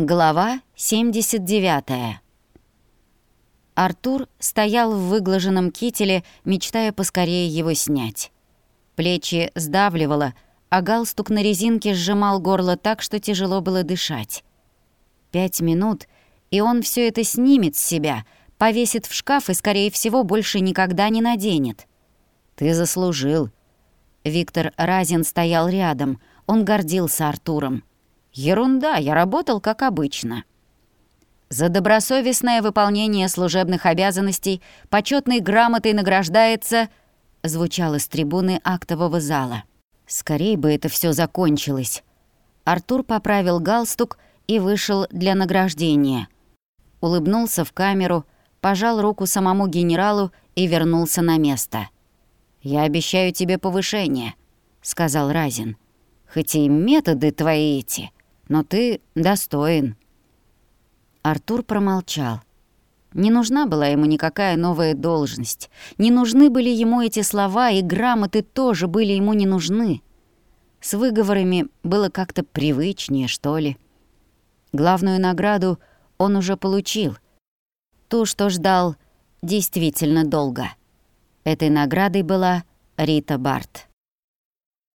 Глава 79. Артур стоял в выглаженном кителе, мечтая поскорее его снять. Плечи сдавливало, а галстук на резинке сжимал горло так, что тяжело было дышать. Пять минут, и он все это снимет с себя, повесит в шкаф и, скорее всего, больше никогда не наденет. «Ты заслужил». Виктор Разин стоял рядом, он гордился Артуром. Ерунда, я работал как обычно. За добросовестное выполнение служебных обязанностей почетной грамотой награждается, звучало с трибуны актового зала. Скорей бы это все закончилось. Артур поправил галстук и вышел для награждения. Улыбнулся в камеру, пожал руку самому генералу и вернулся на место. «Я обещаю тебе повышение», — сказал Разин. «Хоть и методы твои эти...» но ты достоин». Артур промолчал. Не нужна была ему никакая новая должность. Не нужны были ему эти слова, и грамоты тоже были ему не нужны. С выговорами было как-то привычнее, что ли. Главную награду он уже получил. Ту, что ждал действительно долго. Этой наградой была Рита Барт.